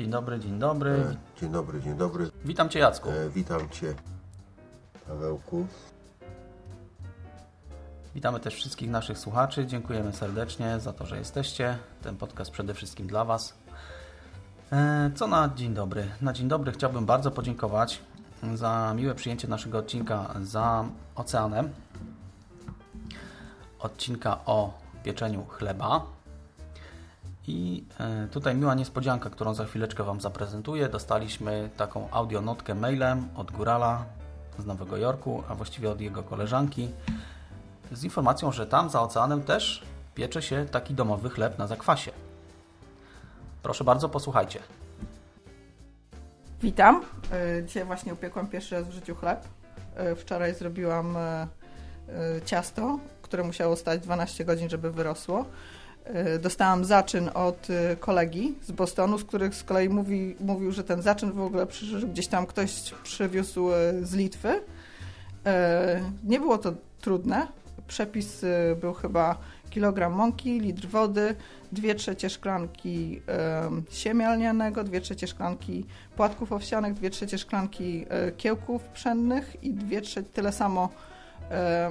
Dzień dobry, dzień dobry. Dzień dobry, dzień dobry. Witam Cię Jacku. E, witam Cię, Pawełku. Witamy też wszystkich naszych słuchaczy. Dziękujemy serdecznie za to, że jesteście. Ten podcast przede wszystkim dla Was. E, Co na dzień dobry? Na dzień dobry chciałbym bardzo podziękować za miłe przyjęcie naszego odcinka za oceanem. Odcinka o pieczeniu chleba. I e, tutaj miła niespodzianka, którą za chwileczkę Wam zaprezentuję. Dostaliśmy taką audionotkę mailem od Górala z Nowego Jorku, a właściwie od jego koleżanki, z informacją, że tam za oceanem też piecze się taki domowy chleb na zakwasie. Proszę bardzo, posłuchajcie. Witam. Y, Dzisiaj właśnie upiekłam pierwszy raz w życiu chleb. Y, Wczoraj zrobiłam ciasto, które musiało stać 12 godzin, żeby wyrosło. Y, Dostałam zaczyn od y, kolegi z Bostonu, z których z kolei mówi, mówił, że ten zaczyn w ogóle przyszedł gdzieś tam ktoś przywiózł y, z Litwy. Nie było to trudne. Przepis był chyba kilogram mąki, litr wody, dwie trzecie szklanki em, siemię lnianego, dwie trzecie szklanki płatków owsianych, dwie trzecie szklanki e, kiełków pszennych i dwie trzecie, tyle samo e,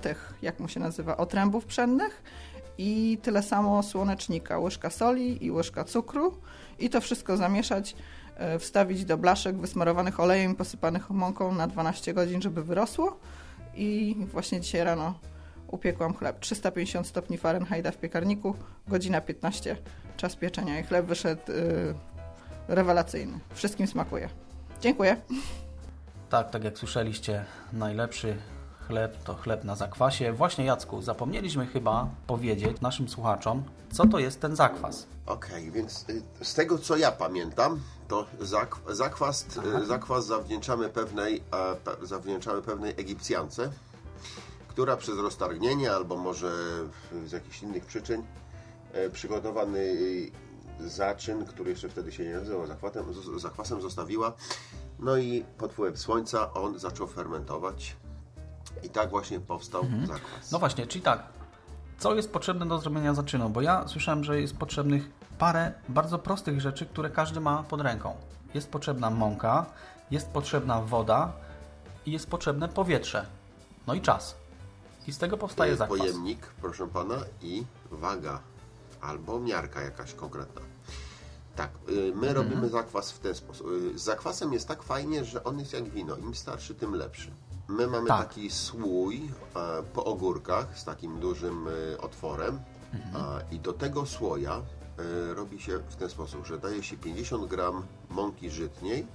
tych, jak mu się nazywa, otrębów pszennych i tyle samo słonecznika, łyżka soli i łyżka cukru i to wszystko zamieszać, e, wstawić do blaszek wysmarowanych olejem i posypanych mąką na 12 godzin, żeby wyrosło i właśnie dzisiaj rano upiekłam chleb. 350 stopni Fahrenheita w piekarniku, godzina 15, czas pieczenia i chleb wyszedł y, rewelacyjny. Wszystkim smakuje. Dziękuję. Tak, tak jak słyszeliście, najlepszy chleb to chleb na zakwasie. Właśnie Jacku, zapomnieliśmy chyba powiedzieć naszym słuchaczom, co to jest ten zakwas. Okej, więc y, z tego co ja pamiętam, to zak zakwas, y, zakwas zawdzięczamy pewnej, pe zawdzięczamy pewnej Egipcjance, która przez roztargnienie albo może z jakichś innych przyczyn e, przygotowany zaczyn, który jeszcze wtedy się nie nazywał zakwasem, zakwasem zostawiła. No i pod wpływem słońca on zaczął fermentować i tak właśnie powstał zakwas. No właśnie, czyli tak, co jest potrzebne do zrobienia zaczynu? Bo ja słyszałem, że jest potrzebnych parę bardzo prostych rzeczy, które każdy ma pod ręką. Jest potrzebna mąka, jest potrzebna woda i jest potrzebne powietrze. No i czas. I z tego powstaje Y, zakwas. pojemnik, proszę pana, i waga albo miarka jakaś konkretna. Tak, y, my robimy zakwas w ten sposób. Y, Z zakwasem jest tak fajnie, że on jest jak wino. Im starszy, tym lepszy. My mamy Tak. taki słój e, po ogórkach z takim dużym e, otworem a, i do tego słoja e, robi się w ten sposób, że daje się 50 gram mąki żytniej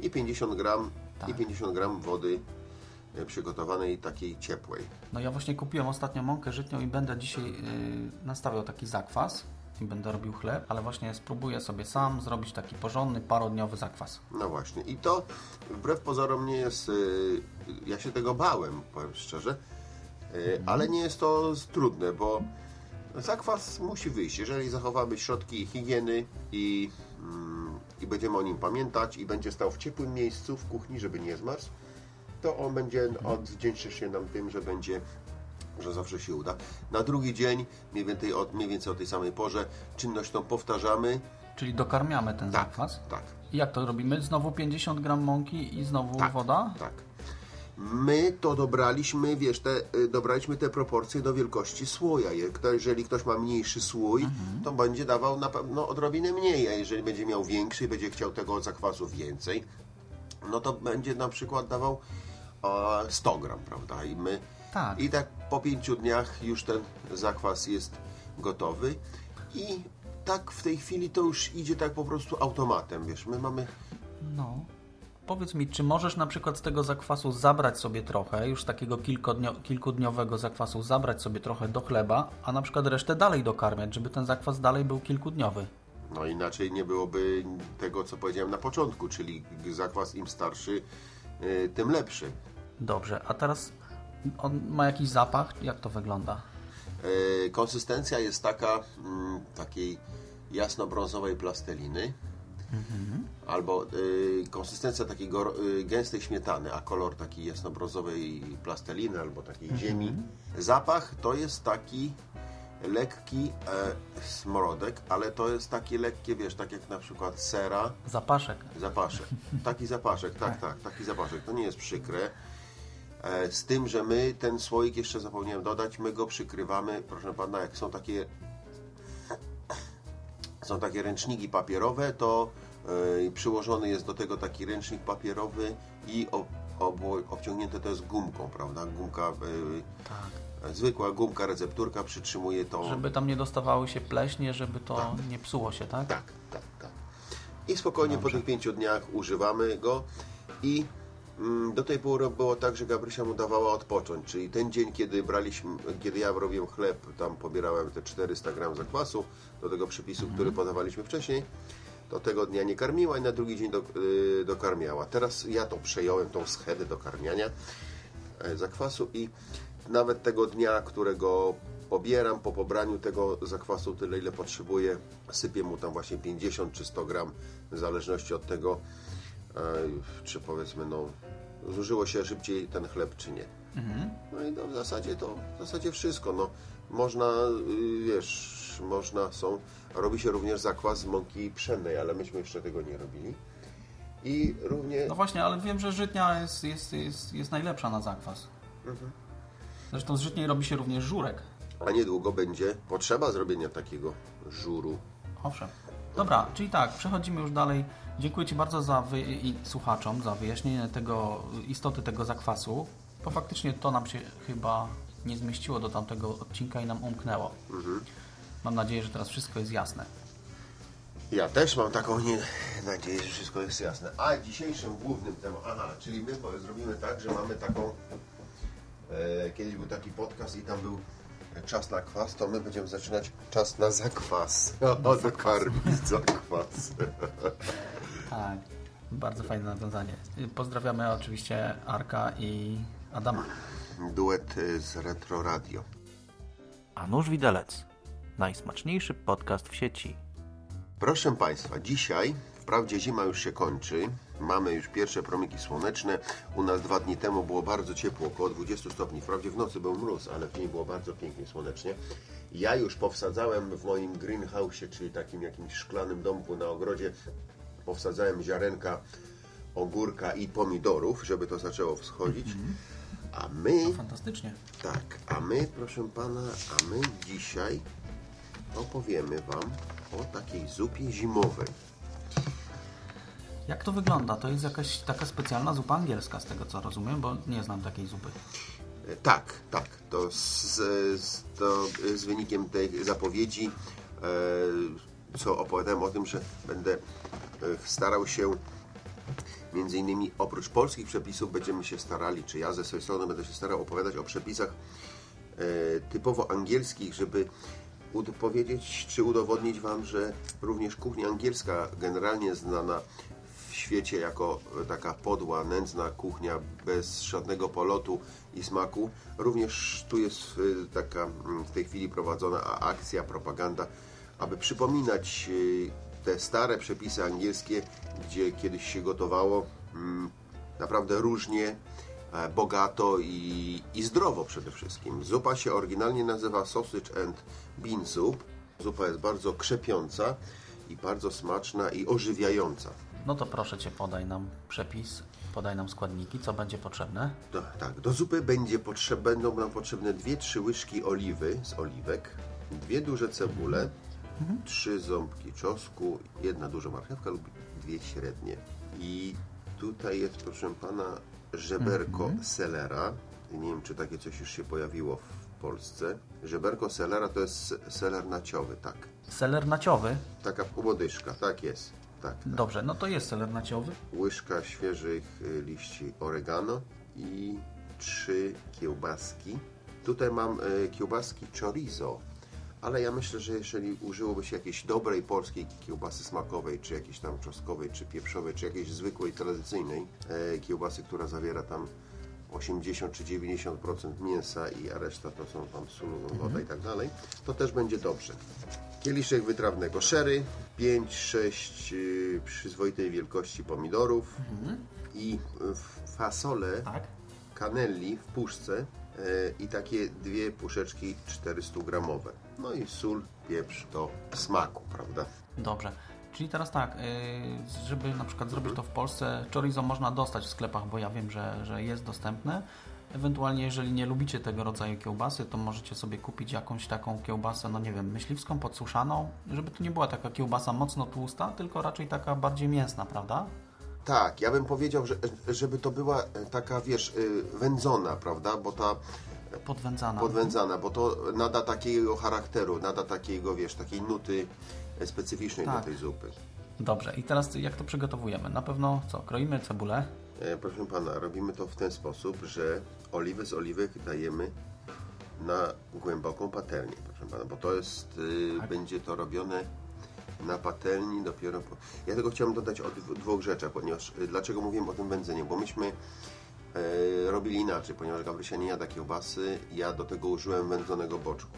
i 50 gram, i 50 gram wody przygotowanej takiej ciepłej. No ja właśnie kupiłem ostatnio mąkę żytnią i będę dzisiaj yy, nastawiał taki zakwas i będę robił chleb, ale właśnie spróbuję sobie sam zrobić taki porządny, parodniowy zakwas. No właśnie. I to wbrew pozorom nie jest. y, Ja się tego bałem, powiem szczerze, y, ale nie jest to trudne, bo zakwas musi wyjść. Jeżeli zachowamy środki higieny i, mm, i będziemy o nim pamiętać i będzie stał w ciepłym miejscu w kuchni, żeby nie zmarzł, to on będzie odwdzięczy się nam tym, że będzie że zawsze się uda. Na drugi dzień, mniej więcej, od, mniej więcej o tej samej porze, czynność tą powtarzamy. Czyli dokarmiamy ten Tak, zakwas. tak. I jak to robimy? Znowu 50 gram mąki i znowu Tak, woda? Tak. My to dobraliśmy, wiesz, te, y, dobraliśmy te proporcje do wielkości słoja. Jeżeli ktoś ma mniejszy słój, Mhm. to będzie dawał na pewno odrobinę mniej, a jeżeli będzie miał większy i będzie chciał tego zakwasu więcej, no to będzie na przykład dawał a, 100 gram, prawda? I my Tak. i tak po pięciu dniach już ten zakwas jest gotowy i tak w tej chwili to już idzie tak po prostu automatem, wiesz, my mamy No. Powiedz mi, czy możesz na przykład z tego zakwasu zabrać sobie trochę, już takiego kilkudniowego zakwasu, zabrać sobie trochę do chleba, a na przykład resztę dalej dokarmiać, żeby ten zakwas dalej był kilkudniowy? No inaczej nie byłoby tego, co powiedziałem na początku, czyli zakwas im starszy, y, tym lepszy. Dobrze, a teraz on ma jakiś zapach? Jak to wygląda? E, Konsystencja jest taka, mm, takiej jasno-brązowej plasteliny, albo y, konsystencja takiej gor- y, gęstej śmietany, a kolor takiej jasno-brązowej plasteliny albo takiej ziemi. Zapach to jest taki lekki e, smrodek, ale to jest takie lekkie, wiesz, tak jak na przykład sera, Zapaszek. Zapaszek. Taki zapaszek, tak, tak, taki zapaszek. To nie jest przykre. E, Z tym, że my ten słoik, jeszcze zapomniałem dodać, my go przykrywamy, proszę pana, jak są takie są takie ręczniki papierowe, to e, przyłożony jest do tego taki ręcznik papierowy i obciągnięte to jest gumką, prawda? Gumka, e, zwykła gumka, recepturka przytrzymuje to. Żeby tam nie dostawały się pleśnie, żeby to nie psuło się, tak? Tak, tak, tak. I spokojnie po tych pięciu dniach używamy go i do tej pory było tak, że Gabrysia mu dawała odpocząć, czyli ten dzień, kiedy braliśmy, kiedy ja robiłem chleb, tam pobierałem te 400 gram zakwasu do tego przepisu, który podawaliśmy wcześniej, to tego dnia nie karmiła i na drugi dzień do, y, dokarmiała. Teraz ja to przejąłem, tą schedę dokarmiania e, zakwasu i nawet tego dnia, którego pobieram, po pobraniu tego zakwasu tyle, ile potrzebuję, sypię mu tam właśnie 50 czy 100 gram, w zależności od tego, czy powiedzmy, no, zużyło się szybciej ten chleb, czy nie. No i no, w zasadzie to w zasadzie wszystko. No, można, y, wiesz, można są, robi się również zakwas z mąki pszennej, ale myśmy jeszcze tego nie robili. I równie No właśnie, ale wiem, że żytnia jest, jest, jest, jest najlepsza na zakwas. Zresztą z żytniej robi się również żurek. A niedługo będzie potrzeba zrobienia takiego żuru. Owszem. Dobra, czyli tak, przechodzimy już dalej. Dziękuję Ci bardzo za wy... i słuchaczom za wyjaśnienie tego, istoty tego zakwasu, bo faktycznie to nam się chyba nie zmieściło do tamtego odcinka i nam umknęło. Mam nadzieję, że teraz wszystko jest jasne. Ja też mam taką nie... nadzieję, że wszystko jest jasne. A dzisiejszym głównym tematem, aha, czyli my zrobimy tak, że mamy taką, e, kiedyś był taki podcast i tam był czas na kwas, to my będziemy zaczynać czas na zakwas. O, dokarmić zakwas. Tak, bardzo fajne nawiązanie. Pozdrawiamy oczywiście Arka i Adama. Duet e, z Retro Radio. A nóż widelec. Najsmaczniejszy podcast w sieci. Proszę Państwa, dzisiaj wprawdzie zima już się kończy, mamy już pierwsze promyki słoneczne. U nas dwa dni temu było bardzo ciepło, około 20 stopni. Wprawdzie w nocy był mróz, ale w dzień było bardzo pięknie słonecznie. Ja już powsadzałem w moim greenhouse, czyli takim jakimś szklanym domku na ogrodzie, powsadzałem ziarenka ogórka i pomidorów, żeby to zaczęło wschodzić. A my, Fantastycznie. tak, a my, proszę Pana, a my dzisiaj opowiemy Wam o takiej zupie zimowej. Jak to wygląda? To jest jakaś taka specjalna zupa angielska, z tego co rozumiem, bo nie znam takiej zupy. E, Tak, tak. To z, z, to z wynikiem tej zapowiedzi, e, co opowiadałem o tym, że będę e, starał się między innymi oprócz polskich przepisów będziemy się starali, czy ja ze swojej strony będę się starał opowiadać o przepisach e, typowo angielskich, żeby powiedzieć czy udowodnić Wam, że również kuchnia angielska generalnie znana w świecie jako e, taka podła, nędzna kuchnia bez żadnego polotu i smaku. Również tu jest e, taka mm, w tej chwili prowadzona akcja, propaganda, aby przypominać e, te stare przepisy angielskie, gdzie kiedyś się gotowało mm, naprawdę różnie, e, bogato i, i zdrowo przede wszystkim. Zupa się oryginalnie nazywa sausage and bean soup. Zupa jest bardzo krzepiąca i bardzo smaczna i ożywiająca. No to proszę Cię, podaj nam przepis, podaj nam składniki, co będzie potrzebne. Do, tak, do zupy będzie potrzeb, będą nam potrzebne 2-3 łyżki oliwy z oliwek, dwie duże cebule, trzy ząbki czosnku, jedna duża marchewka lub dwie średnie. I tutaj jest, proszę pana, żeberko selera. Nie wiem, czy takie coś już się pojawiło w Polsce. Żeberko selera to jest seler naciowy, tak. Seler naciowy. Taka łodyżka, tak jest. Tak. Dobrze, no to jest seler naciowy. łyżka świeżych y, liści oregano i trzy kiełbaski. Tutaj mam y, kiełbaski chorizo, ale ja myślę, że jeżeli użyłoby się jakiejś dobrej polskiej kiełbasy smakowej, czy jakiejś tam czosnkowej, czy pieprzowej, czy jakiejś zwykłej, tradycyjnej e, kiełbasy, która zawiera tam 80 czy 90% mięsa i a reszta to są tam sól, woda i tak dalej, to też będzie dobrze. Kieliszek wytrawnego sherry, 5-6 y, przyzwoitej wielkości pomidorów i y, fasolę Tak. kanelli w puszce i takie dwie puszeczki 400 gramowe. No i sól, pieprz do smaku, prawda? Dobrze. Czyli teraz tak, yy, żeby na przykład zrobić to w Polsce, chorizo można dostać w sklepach, bo ja wiem, że, że jest dostępne. Ewentualnie, jeżeli nie lubicie tego rodzaju kiełbasy, to możecie sobie kupić jakąś taką kiełbasę, no nie wiem, myśliwską, podsuszaną, żeby to nie była taka kiełbasa mocno tłusta, tylko raczej taka bardziej mięsna, prawda? Tak, ja bym powiedział, że, żeby to była e, taka, wiesz, y, wędzona, prawda? Bo ta Podwędzana. podwędzana, bo to nada takiego charakteru, nada takiego, wiesz, takiej nuty e, specyficznej Tak. do tej zupy. Dobrze, i teraz jak to przygotowujemy? Na pewno co? Kroimy cebulę. E, Proszę pana, robimy to w ten sposób, że oliwy z oliwek dajemy na głęboką patelnię, proszę pana, bo to jest, y, Tak. będzie to robione na patelni dopiero po... Ja tego chciałem dodać o dw- dwóch rzeczach, ponieważ, y, dlaczego mówiłem o tym wędzeniu, bo myśmy e, robili inaczej, ponieważ Gabrysia nie jada kiełbasy, ja do tego użyłem wędzonego boczku.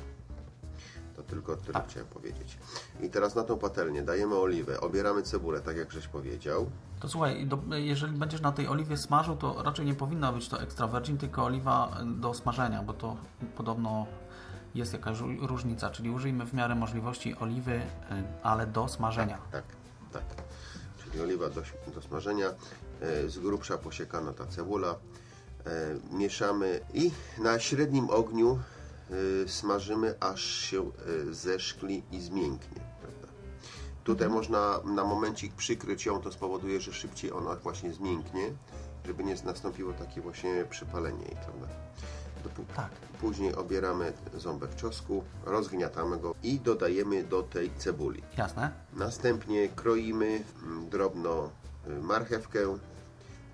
To tylko tyle chciałem powiedzieć. I teraz na tą patelnię dajemy oliwę, obieramy cebulę, tak jak żeś powiedział. To słuchaj, do, jeżeli będziesz na tej oliwie smażył, to raczej nie powinna być to extra virgin, tylko oliwa do smażenia, bo to podobno jest jakaś ró- różnica, czyli użyjmy w miarę możliwości oliwy, y, ale do smażenia. Tak, tak. Czyli oliwa do, do smażenia, e, z grubsza posiekana ta cebula. E, mieszamy i na średnim ogniu e, smażymy, aż się e, zeszkli i zmięknie. Prawda? Tutaj można na momencik przykryć ją, to spowoduje, że szybciej ona właśnie zmięknie, żeby nie nastąpiło takie właśnie przypalenie prawda? Tak. Później obieramy ząbek czosnku, rozgniatamy go i dodajemy do tej cebuli. Jasne? Następnie kroimy mm, drobno y, marchewkę,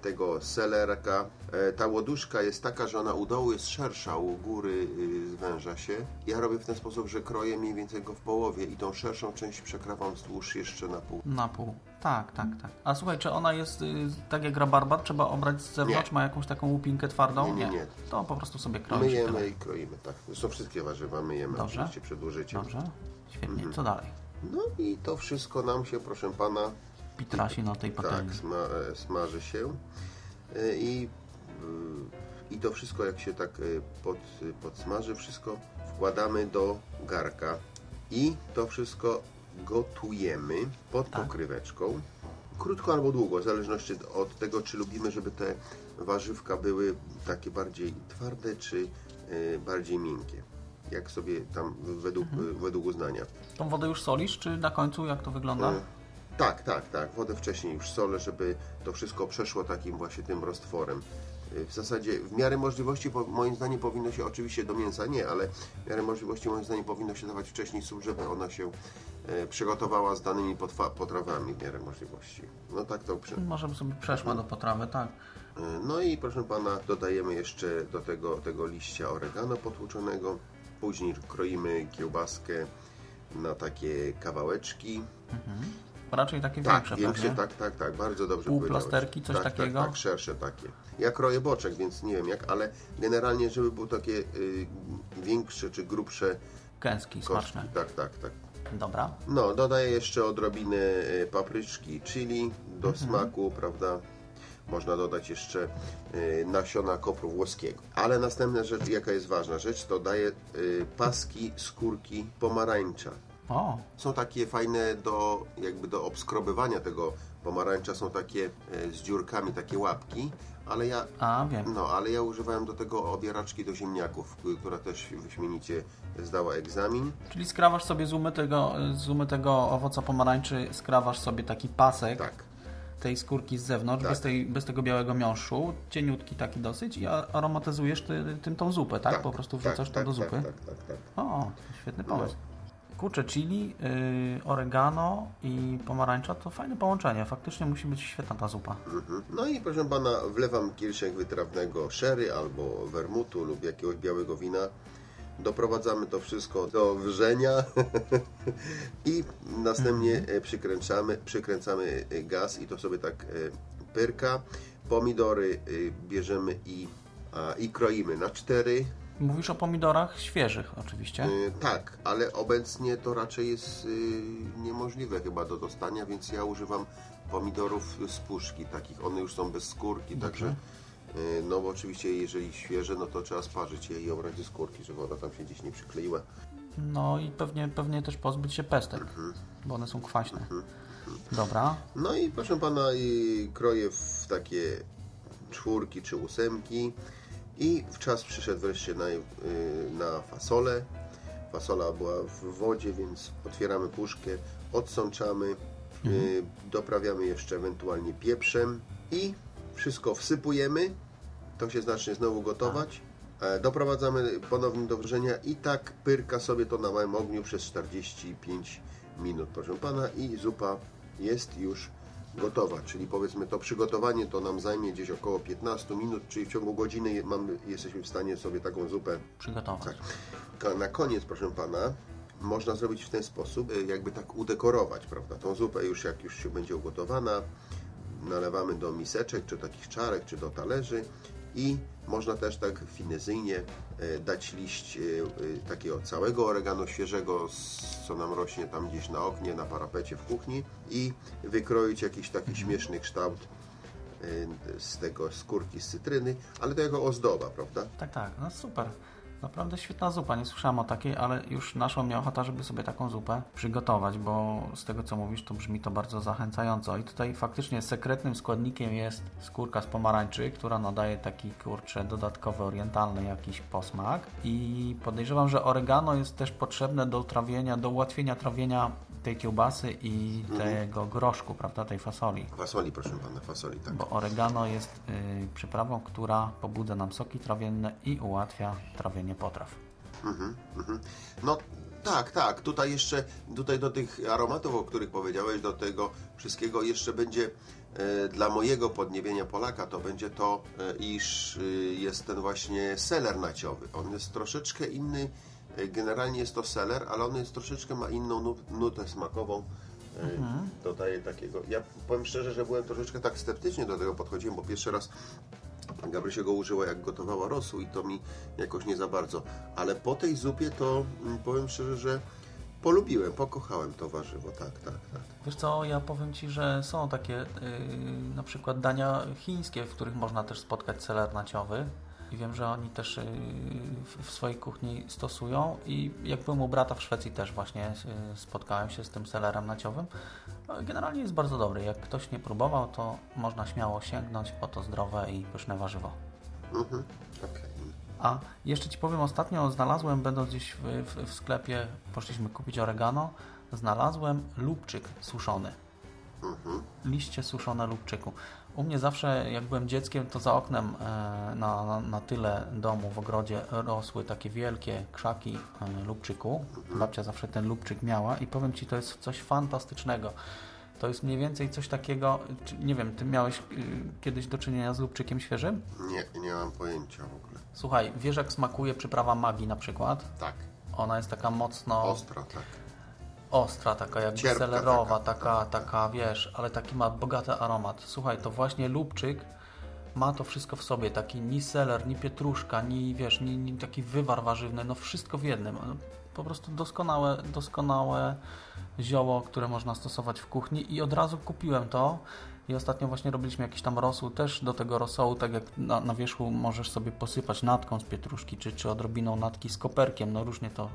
tego selerka. E, Ta łoduszka jest taka, że ona u dołu jest szersza, u góry y, zwęża się. Ja robię w ten sposób, że kroję mniej więcej go w połowie i tą szerszą część przekrawam wzdłuż jeszcze na pół. Na pół. Tak, tak, tak. A słuchaj, czy ona jest y, tak jak rabarbar? Trzeba obrać z zewnątrz? Nie. Ma jakąś taką łupinkę twardą? Nie, nie, nie. To po prostu sobie tyle. Myjemy i kroimy, tak. Zresztą wszystkie warzywa myjemy Dobrze. oczywiście przed użyciem. Dobrze? Świetnie. Mhm. Co dalej? No i to wszystko nam się, proszę pana, Pitrasi na tej patelni. Tak, sma, e, smaży się E, i, i to wszystko jak się tak e, pod, podsmaży, wszystko wkładamy do garka i to wszystko gotujemy pod Tak. pokryweczką. Krótko albo długo, w zależności od tego, czy lubimy, żeby te warzywka były takie bardziej twarde, czy e, bardziej miękkie. Jak sobie tam według, Mhm. według uznania. Tą wodę już solisz, czy na końcu jak to wygląda? E, Tak, tak, tak. Wodę wcześniej już solę, żeby to wszystko przeszło takim właśnie tym roztworem. E, W zasadzie w miarę możliwości, moim zdaniem powinno się, oczywiście do mięsa nie, ale w miarę możliwości moim zdaniem powinno się dawać wcześniej sól, żeby ona się e, przygotowała z danymi potrawami w miarę możliwości. No tak to przy... Może sobie przeszła do potrawy, tak. E, No i proszę pana, dodajemy jeszcze do tego, tego liścia oregano potłuczonego. Później kroimy kiełbaskę na takie kawałeczki. Raczej takie Tak, większe większe, pewnie. tak, tak, tak, bardzo dobrze Półplasterki, powiedziałeś. coś tak, takiego? Tak, tak, szersze takie. Ja kroję boczek, więc nie wiem jak, ale generalnie, żeby były takie y, większe czy grubsze Gęski, smaczne. Tak, tak, tak. Dobra. No, dodaję jeszcze odrobinę y, papryczki chili do Mhm. smaku, prawda? Można dodać jeszcze y, nasiona kopru włoskiego. Ale następna rzecz, jaka jest ważna rzecz, to daję y, paski skórki pomarańcza. O, Są takie fajne do, jakby do obskrobywania tego pomarańcza, są takie z dziurkami, takie łapki, ale ja, a wiem. no, ale ja używałem do tego obieraczki do ziemniaków, która też wyśmienicie zdała egzamin. Czyli skrawasz sobie z umytego, z umytego owoca pomarańczy, skrawasz sobie taki pasek Tak, tej skórki z zewnątrz, Tak. bez, tej, bez tego białego miąższu, cieniutki taki dosyć i aromatyzujesz ty, tym tą zupę, tak? Po prostu wrzucasz to tak, do zupy. Tak, tak, tak, tak. O, to świetny pomysł. Kurczę, chili, yy, oregano i pomarańcza to fajne połączenie. Faktycznie musi być świetna ta zupa. Mhm. No i proszę pana, wlewam kieliszek wytrawnego sherry albo wermutu lub jakiegoś białego wina Doprowadzamy to wszystko do wrzenia i następnie e, przykręcamy, przykręcamy e, gaz i to sobie tak e, pyrka. Pomidory bierzemy i, i kroimy na cztery. Mówisz o pomidorach świeżych oczywiście. Tak, ale obecnie to raczej jest niemożliwe chyba do dostania, więc ja używam pomidorów z puszki takich. One już są bez skórki, także y, no bo oczywiście jeżeli świeże, no to trzeba sparzyć je i obrać ze skórki, żeby ona tam się gdzieś nie przykleiła. No i pewnie, pewnie też pozbyć się pestek, Mhm. bo one są kwaśne. Dobra, No i proszę pana, y, kroję w takie czwórki czy ósemki i w czas przyszedł wreszcie na, y, na fasolę. Fasola była w wodzie, więc otwieramy puszkę, odsączamy, y, doprawiamy jeszcze ewentualnie pieprzem i wszystko wsypujemy. To się zacznie znowu gotować. E, Doprowadzamy ponownie do wrzenia i tak pyrka sobie to na małym ogniu przez 45 minut, proszę pana, i zupa jest już gotowa. Czyli powiedzmy to przygotowanie to nam zajmie gdzieś około 15 minut, czyli w ciągu godziny mamy, jesteśmy w stanie sobie taką zupę przygotować. tak. Na koniec, proszę pana, można zrobić w ten sposób, y, jakby tak udekorować, prawda? Tą zupę już jak już się będzie ugotowana, nalewamy do miseczek, czy takich czarek, czy do talerzy i można też tak finezyjnie y, dać liść y, y, takiego całego oregano świeżego, co nam rośnie tam gdzieś na oknie, na parapecie w kuchni i wykroić jakiś taki śmieszny kształt z tego skórki z cytryny, ale to jako ozdoba, prawda? Tak, tak, no super. Naprawdę świetna zupa. Nie słyszałem o takiej, ale już naszła mnie ochota, żeby sobie taką zupę przygotować, bo z tego co mówisz, to brzmi to bardzo zachęcająco. I tutaj faktycznie sekretnym składnikiem jest skórka z pomarańczy, która nadaje taki kurczę dodatkowy orientalny jakiś posmak. I podejrzewam, że oregano jest też potrzebne do trawienia, do ułatwienia trawienia tej kiełbasy i tego groszku, prawda, tej fasoli. Fasoli, proszę pana, fasoli, tak. Bo oregano jest y, przyprawą, która pobudza nam soki trawienne i ułatwia trawienie potraw. No tak, tak. Tutaj jeszcze, tutaj do tych aromatów, o których powiedziałeś, do tego wszystkiego jeszcze będzie e, dla mojego podniebienia Polaka, to będzie to, e, iż e, jest ten właśnie seler naciowy. On jest troszeczkę inny, generalnie jest to seler, ale on jest troszeczkę ma inną nut, nutę smakową. E, Dodaje takiego. Ja powiem szczerze, że byłem troszeczkę tak sceptycznie do tego podchodziłem, bo pierwszy raz Gabrysia go użyła jak gotowała rosół i to mi jakoś nie za bardzo. Ale po tej zupie to mm, powiem szczerze, że polubiłem, pokochałem to warzywo. Tak, tak, tak. Wiesz co, ja powiem Ci, że są takie y, na przykład dania chińskie, w których można też spotkać seler naciowy. I wiem, że oni też y, w- swojej kuchni stosują i jak byłem u brata w Szwecji też właśnie y, spotkałem się z tym selerem naciowym. No, Generalnie jest bardzo dobry. Jak ktoś nie próbował, to można śmiało sięgnąć po to zdrowe i pyszne warzywo. Mhm. Okej. A jeszcze Ci powiem, ostatnio znalazłem, będąc gdzieś w, w, w sklepie, poszliśmy kupić oregano, znalazłem lubczyk suszony. Liście suszone lubczyku. U mnie zawsze, jak byłem dzieckiem, to za oknem e, na, na, na tyle domu w ogrodzie rosły takie wielkie krzaki e, lubczyku. Babcia zawsze ten lubczyk miała i powiem Ci, to jest coś fantastycznego. To jest mniej więcej coś takiego, nie wiem, Ty miałeś y, kiedyś do czynienia z lubczykiem świeżym? Nie, nie mam pojęcia w ogóle. Słuchaj, wiesz jak smakuje przyprawa magii na przykład? Tak, Ona jest taka mocno ostra, tak. Ostra, taka Cierpka selerowa, taka. taka, taka, wiesz, ale taki ma bogaty aromat. Słuchaj, to właśnie lubczyk ma to wszystko w sobie, taki ni seler, ni pietruszka, ni wiesz, ni, ni taki wywar warzywny, no wszystko w jednym. No, Po prostu doskonałe, doskonałe zioło, które można stosować w kuchni i od razu kupiłem to. I ostatnio właśnie robiliśmy jakiś tam rosół, też do tego rosołu, tak jak na, na wierzchu możesz sobie posypać natką z pietruszki, czy, czy odrobiną natki z koperkiem, no różnie to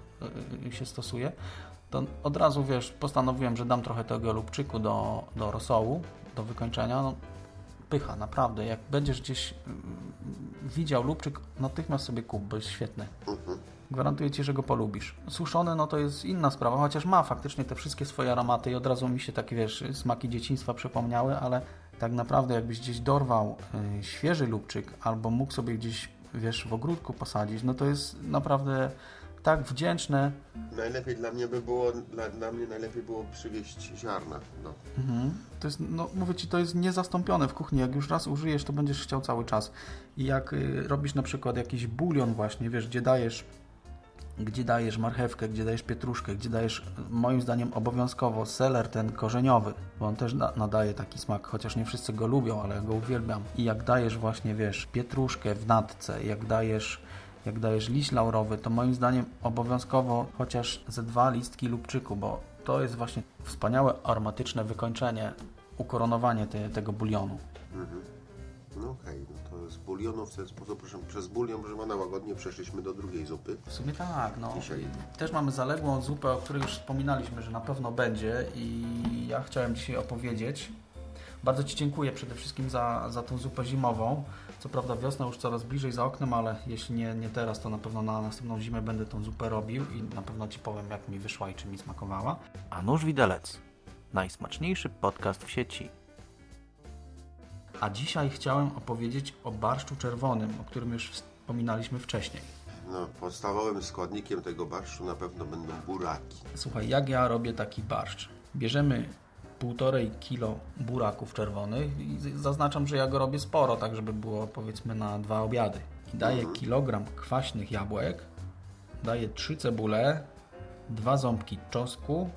y, y, się stosuje. To od razu, wiesz, postanowiłem, że dam trochę tego lubczyku do, do rosołu, do wykończenia. No, pycha, naprawdę. Jak będziesz gdzieś mm, widział lubczyk, natychmiast sobie kup, bo jest świetny. Gwarantuję Ci, że go polubisz. Suszony, no to jest inna sprawa, chociaż ma faktycznie te wszystkie swoje aromaty i od razu mi się takie, wiesz, smaki dzieciństwa przypomniały, ale tak naprawdę jakbyś gdzieś dorwał y, świeży lubczyk albo mógł sobie gdzieś, wiesz, w ogródku posadzić, no to jest naprawdę tak wdzięczne. Najlepiej dla mnie by było, dla, dla mnie najlepiej było przywieźć ziarna. No. Mhm. To jest, no mówię Ci, to jest niezastąpione w kuchni. Jak już raz użyjesz, to będziesz chciał cały czas. I jak y, robisz na przykład jakiś bulion właśnie, wiesz, gdzie dajesz gdzie dajesz marchewkę, gdzie dajesz pietruszkę, gdzie dajesz moim zdaniem obowiązkowo seler ten korzeniowy, bo on też na, nadaje taki smak, chociaż nie wszyscy go lubią, ale ja go uwielbiam. I jak dajesz właśnie, wiesz, pietruszkę w natce, jak dajesz jak dajesz liść laurowy, to moim zdaniem obowiązkowo chociaż ze dwa listki lubczyku, bo to jest właśnie wspaniałe aromatyczne wykończenie, ukoronowanie te, tego bulionu. No okej, no to z bulionu w ten sposób, proszę, przez bulion, proszę pana, łagodnie przeszliśmy do drugiej zupy. W sumie tak, no. Dzisiaj. Też mamy zaległą zupę, o której już wspominaliśmy, że na pewno będzie i ja chciałem dzisiaj opowiedzieć. Bardzo Ci dziękuję przede wszystkim za, za tą zupę zimową. Co prawda wiosna już coraz bliżej za oknem, ale jeśli nie, nie teraz, to na pewno na następną zimę będę tą zupę robił i na pewno Ci powiem, jak mi wyszła i czy mi smakowała. A nóż widelec. Najsmaczniejszy podcast w sieci. A dzisiaj chciałem opowiedzieć o barszczu czerwonym, o którym już wspominaliśmy wcześniej. No, podstawowym składnikiem tego barszczu na pewno będą buraki. Słuchaj, jak ja robię taki barszcz? Bierzemy półtorej kilo buraków czerwonych i zaznaczam, że ja go robię sporo, tak żeby było powiedzmy na dwa obiady. I daję kilogram kwaśnych jabłek, daję trzy cebule, dwa ząbki czosnku.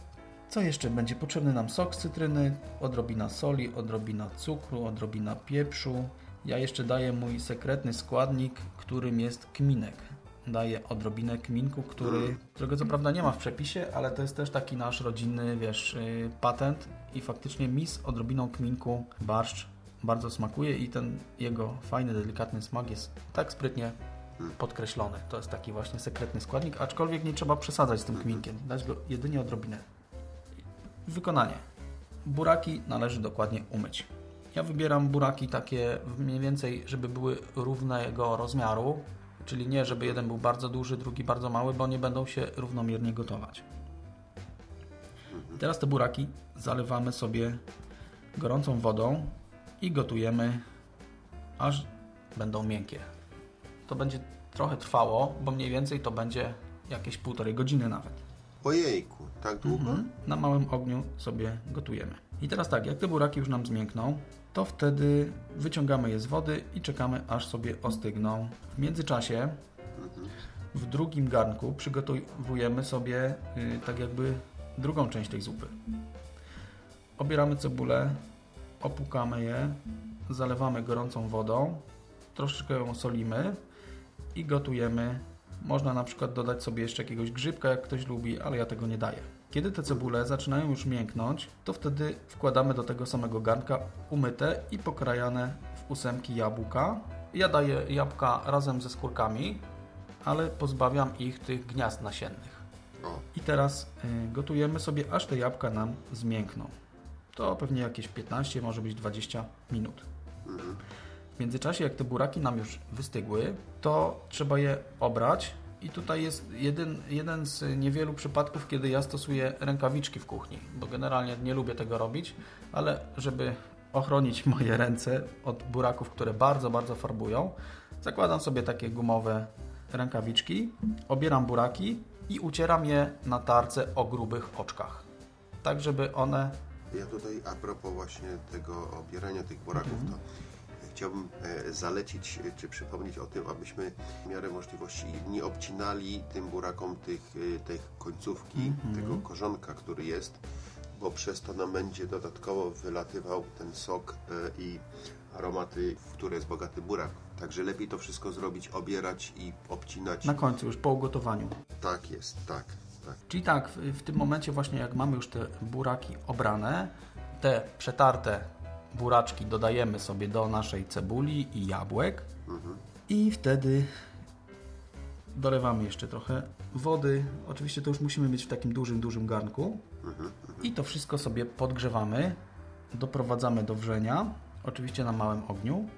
Co jeszcze będzie potrzebny nam? Sok z cytryny, odrobina soli, odrobina cukru, odrobina pieprzu. Ja jeszcze daję mój sekretny składnik, którym jest kminek. Daję odrobinę kminku, który, którego co prawda nie ma w przepisie, ale to jest też taki nasz rodzinny, wiesz, yy, patent i faktycznie mi z odrobiną kminku barszcz bardzo smakuje i ten jego fajny, delikatny smak jest tak sprytnie podkreślony. To jest taki właśnie sekretny składnik, aczkolwiek nie trzeba przesadzać z tym kminkiem. Dać go jedynie odrobinę. Wykonanie. Buraki należy dokładnie umyć. Ja wybieram buraki takie mniej więcej, żeby były równego rozmiaru, czyli nie, żeby jeden był bardzo duży, drugi bardzo mały, bo nie będą się równomiernie gotować. Teraz te buraki zalewamy sobie gorącą wodą i gotujemy, aż będą miękkie. To będzie trochę trwało, bo mniej więcej to będzie jakieś półtorej godziny nawet. Ojejku, tak długo? Na małym ogniu sobie gotujemy. I teraz tak, jak te buraki już nam zmiękną, to wtedy wyciągamy je z wody i czekamy aż sobie ostygną. W międzyczasie w drugim garnku przygotowujemy sobie y, tak jakby drugą część tej zupy. Obieramy cebulę, opłukamy je, zalewamy gorącą wodą, troszeczkę ją solimy i gotujemy. Można na przykład dodać sobie jeszcze jakiegoś grzybka, jak ktoś lubi, ale ja tego nie daję. Kiedy te cebule zaczynają już mięknąć, to wtedy wkładamy do tego samego garnka umyte i pokrajane w ósemki jabłka. Ja daję jabłka razem ze skórkami, ale pozbawiam ich tych gniazd nasiennych. I teraz y, gotujemy sobie, aż te jabłka nam zmiękną. To pewnie jakieś 15, może być 20 minut. W międzyczasie, jak te buraki nam już wystygły, to trzeba je obrać. I tutaj jest jeden, jeden z niewielu przypadków, kiedy ja stosuję rękawiczki w kuchni, bo generalnie nie lubię tego robić, ale żeby ochronić moje ręce od buraków, które bardzo, bardzo farbują, zakładam sobie takie gumowe rękawiczki, obieram buraki i ucieram je na tarce o grubych oczkach. Tak, żeby one Ja tutaj a propos właśnie tego obierania tych buraków, to chciałbym e, zalecić e, czy przypomnieć o tym, abyśmy w miarę możliwości nie obcinali tym burakom tych, e, tych końcówki, tego korzonka, który jest, bo przez to nam będzie dodatkowo wylatywał ten sok i aromaty, w które jest bogaty burak. Także lepiej to wszystko zrobić, obierać i obcinać. na końcu, już po ugotowaniu. Tak jest, tak, tak. Czyli tak, w, w tym momencie właśnie jak mamy już te buraki obrane, te przetarte buraczki dodajemy sobie do naszej cebuli i jabłek. I wtedy dolewamy jeszcze trochę wody. Oczywiście to już musimy mieć w takim dużym, dużym garnku. I to wszystko sobie podgrzewamy, doprowadzamy do wrzenia, oczywiście na małym ogniu.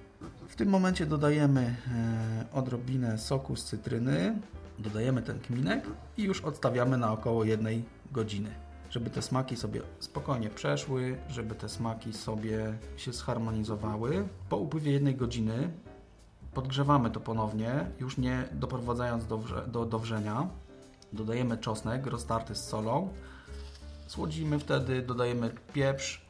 W tym momencie dodajemy e, odrobinę soku z cytryny, dodajemy ten kminek i już odstawiamy na około jednej godziny, żeby te smaki sobie spokojnie przeszły, żeby te smaki sobie się zharmonizowały. Po upływie jednej godziny podgrzewamy to ponownie, już nie doprowadzając do, wrze- do, do wrzenia. Dodajemy czosnek roztarty z solą, słodzimy wtedy, dodajemy pieprz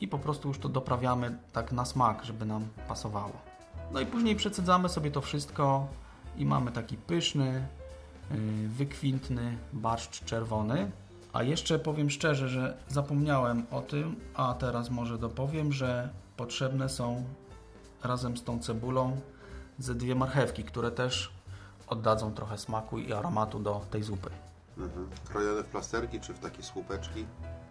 i po prostu już to doprawiamy tak na smak, żeby nam pasowało. No i później przecedzamy sobie to wszystko i mamy taki pyszny, y, wykwintny barszcz czerwony. A jeszcze powiem szczerze, że zapomniałem o tym, a teraz może dopowiem, że potrzebne są razem z tą cebulą ze dwie marchewki, które też oddadzą trochę smaku i aromatu do tej zupy. Mhm. Krojone w plasterki czy w takie słupeczki?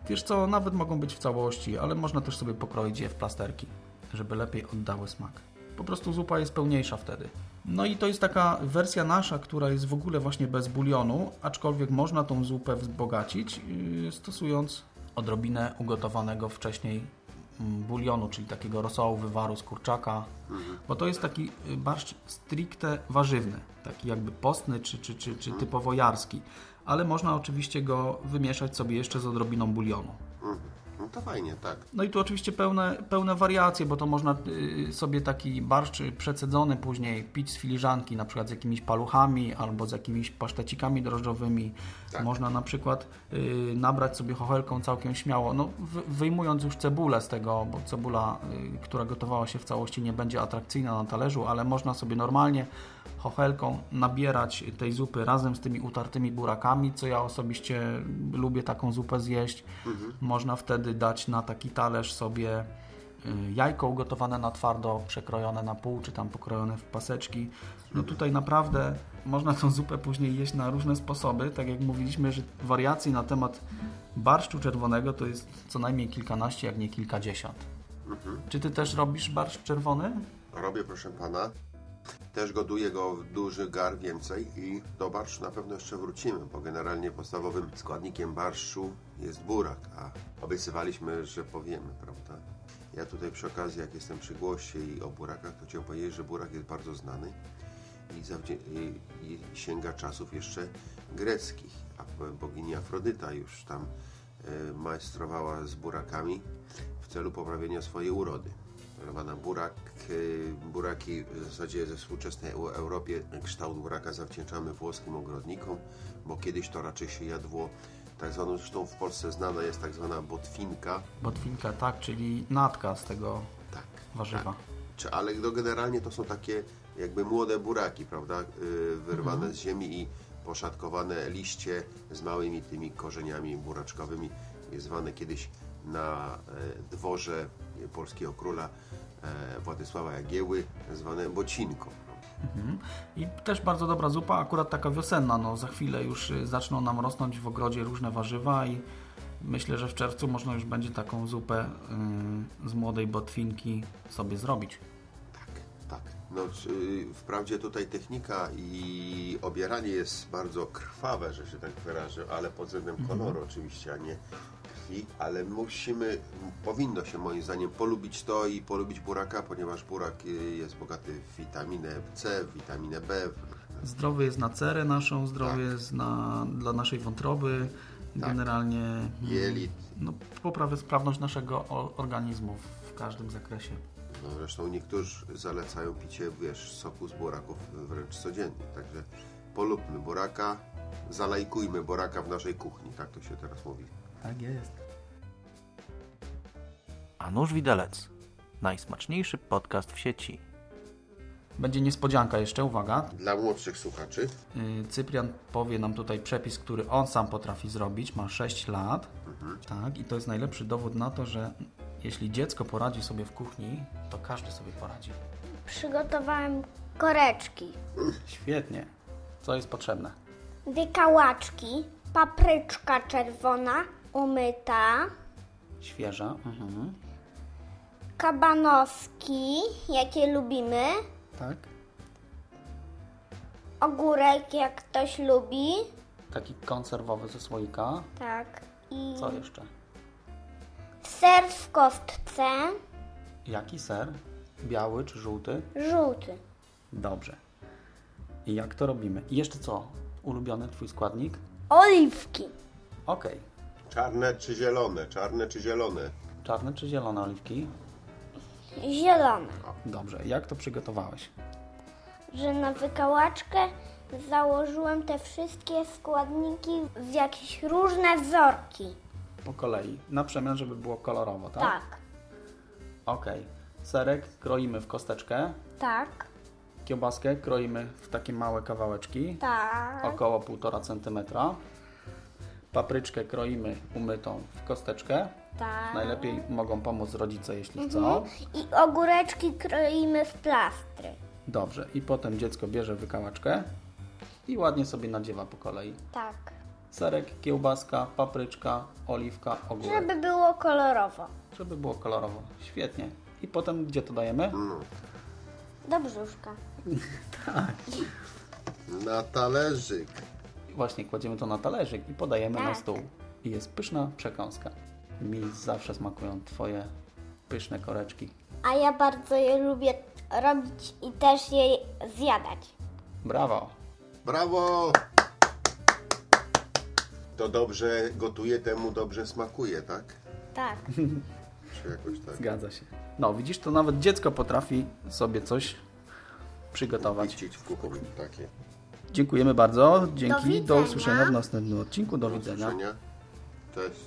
Wiesz co, nawet mogą być w całości, ale można też sobie pokroić je w plasterki, żeby lepiej oddały smak. Po prostu zupa jest pełniejsza wtedy. No i to jest taka wersja nasza, która jest w ogóle właśnie bez bulionu, aczkolwiek można tą zupę wzbogacić, yy, stosując odrobinę ugotowanego wcześniej mm, bulionu, czyli takiego rosołu, wywaru z kurczaka, bo to jest taki y, barszcz stricte warzywny, taki jakby postny czy, czy, czy, czy typowo jarski, ale można oczywiście go wymieszać sobie jeszcze z odrobiną bulionu. No to fajnie, tak. No i tu oczywiście pełne, pełne wariacje, bo to można y, sobie taki barszcz przecedzony później pić z filiżanki, na przykład z jakimiś paluchami albo z jakimiś pasztecikami drożdżowymi. Tak. Można na przykład y, nabrać sobie chochelką całkiem śmiało, no, wy- wyjmując już cebulę z tego, bo cebula, y, która gotowała się w całości nie będzie atrakcyjna na talerzu, ale można sobie normalnie chochelką nabierać tej zupy razem z tymi utartymi burakami, co ja osobiście lubię taką zupę zjeść. Można wtedy dać na taki talerz sobie jajko ugotowane na twardo, przekrojone na pół, czy tam pokrojone w paseczki. No tutaj naprawdę można tą zupę później jeść na różne sposoby. Tak jak mówiliśmy, że wariacji na temat barszczu czerwonego to jest co najmniej kilkanaście, jak nie kilkadziesiąt. Czy ty też robisz barszcz czerwony? Robię, proszę pana. Też gotuję go w duży gar więcej i do barszczu na pewno jeszcze wrócimy, bo generalnie podstawowym składnikiem barszczu jest burak, a obiecywaliśmy, że powiemy, prawda? Ja tutaj przy okazji, jak jestem przy głosie i o burakach, to chciałem powiedzieć, że burak jest bardzo znany i, i, sięga czasów jeszcze greckich, a bogini Afrodyta już tam e, majstrowała z burakami w celu poprawienia swojej urody. Pana burak, y, buraki w zasadzie ze współczesnej Eu- Europie kształt buraka zawdzięczamy włoskim ogrodnikom, bo kiedyś to raczej się jadło tak zwaną, zresztą w Polsce znana jest tak zwana botwinka, Botwinka, tak, czyli natka z tego tak, warzywa. tak. Ale no generalnie to są takie jakby młode buraki, prawda, y, wyrwane z ziemi i poszatkowane liście z małymi tymi korzeniami buraczkowymi, zwane kiedyś na e, dworze polskiego króla e, Władysława Jagieły, zwane bocinką. Mhm. I też bardzo dobra zupa, akurat taka wiosenna. No, za chwilę już y, zaczną nam rosnąć w ogrodzie różne warzywa i myślę, że w czerwcu można już będzie taką zupę y, z młodej botwinki sobie zrobić. Tak, tak. No, czy, wprawdzie tutaj technika i obieranie jest bardzo krwawe, że się tak wyrażę, ale pod względem koloru oczywiście, a nie krwi, ale musimy, powinno się moim zdaniem polubić to i polubić buraka, ponieważ burak y, jest bogaty w witaminę C, w witaminę B. Zdrowy jest na cerę naszą, zdrowy Tak. jest na, dla naszej wątroby, generalnie mm, Jelit. no, poprawia sprawność naszego organizmu w każdym zakresie. No, zresztą niektórzy zalecają picie, wiesz, soku z buraków wręcz codziennie, także polubmy buraka, zalajkujmy buraka w naszej kuchni, tak to się teraz mówi. Tak jest. A nóż widelec. Najsmaczniejszy podcast w sieci. Będzie niespodzianka jeszcze, uwaga. Dla młodszych słuchaczy, Y, Cyprian powie nam tutaj przepis, który on sam potrafi zrobić, ma 6 lat. Tak, i to jest najlepszy dowód na to, że jeśli dziecko poradzi sobie w kuchni, to każdy sobie poradzi. Przygotowałem koreczki, Świetnie. Co jest potrzebne? dwie kałaczki, papryczka czerwona umyta, Świeża. Mhm. kabanoski, jakie lubimy, Tak. ogórek, jak ktoś lubi, Taki konserwowy ze słoika. tak, i Co jeszcze? ser w kostce, Jaki ser? Biały czy żółty? żółty, Dobrze. I jak to robimy? I jeszcze co? Ulubiony Twój składnik? oliwki, Okej. Czarne czy zielone, czarne czy zielone. Czarne czy zielone oliwki? zielone, Dobrze. Jak to przygotowałeś? że na wykałaczkę założyłem te wszystkie składniki w jakieś różne wzorki, Po kolei. Na przemian, żeby było kolorowo, tak? tak, Okej. Serek kroimy w kosteczkę. tak, Kiełbaskę kroimy w takie małe kawałeczki, Tak. około 1,5 cm. Papryczkę kroimy umytą w kosteczkę. Tak. Najlepiej mogą pomóc rodzice, jeśli chcą. I ogóreczki kroimy w plastry. Dobrze. I potem dziecko bierze wykałaczkę i ładnie sobie nadziewa po kolei. Tak. Serek, kiełbaska, papryczka, oliwka, ogórek. Żeby było kolorowo. Żeby było kolorowo. Świetnie. I potem gdzie to dajemy? Do brzuszka. Na talerzyk. Właśnie kładziemy to na talerzyk i podajemy na Tak. stół. I jest pyszna przekąska. Mi zawsze smakują Twoje pyszne koreczki. A ja bardzo je lubię robić i też je zjadać. Brawo! Brawo! To dobrze gotuje, temu dobrze smakuje, tak? Tak. Czy jakoś tak? Zgadza się. No, widzisz, to nawet dziecko potrafi sobie coś przygotować. Widzieć w kuchni takie. Dziękujemy bardzo. Dzięki. Do, widzenia. usłyszenia w następnym odcinku. Do Do widzenia. usłyszenia. Cześć.